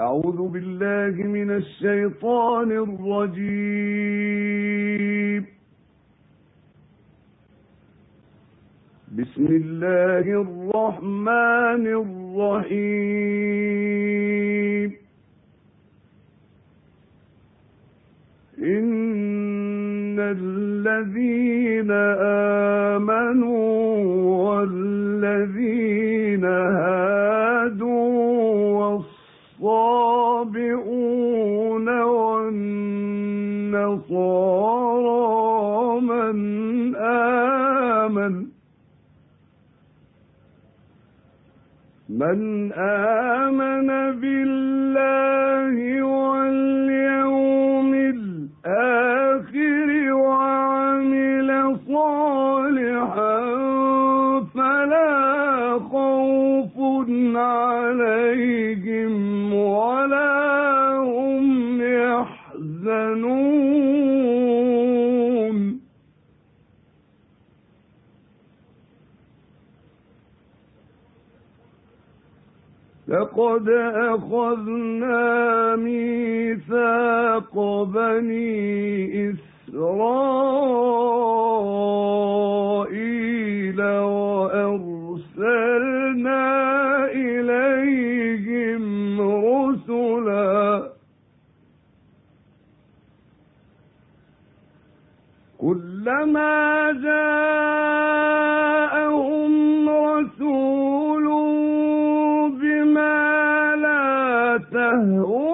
أعوذ بالله من الشيطان الرجيم. بسم الله الرحمن الرحيم. إن الذين آمنوا والنصارى من آمن. من آمن بالله يحزنون لقد أخذنا ميثاق بني إسرائيل كلما جاءهم رسول بما لا تهوى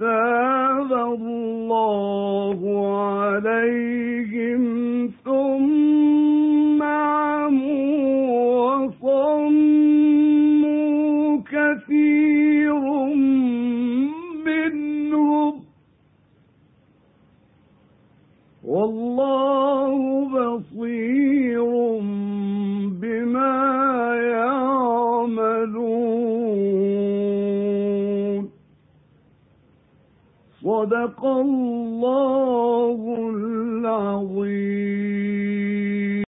تاب الله عليهم ثم عموا وصموا كثير منهم. والله صدق الله العظيم.